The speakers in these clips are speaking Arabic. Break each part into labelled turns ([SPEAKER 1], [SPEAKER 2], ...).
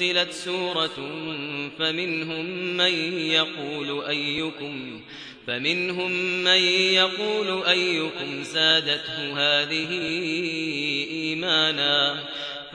[SPEAKER 1] أنزلت سورة فمنهم من يقول أيكم فمنهم من يقول أيكم زادته هذه إيمانا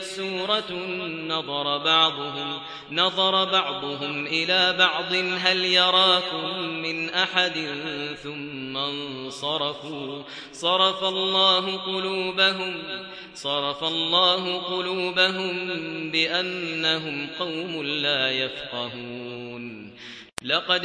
[SPEAKER 1] سورة نظر بعضهم نظر بعضهم إلى بعض هل يراكم من أحد؟ ثم انصرفوا صرف الله قلوبهم صرف الله قلوبهم بأنهم قوم لا يفقهون. لقد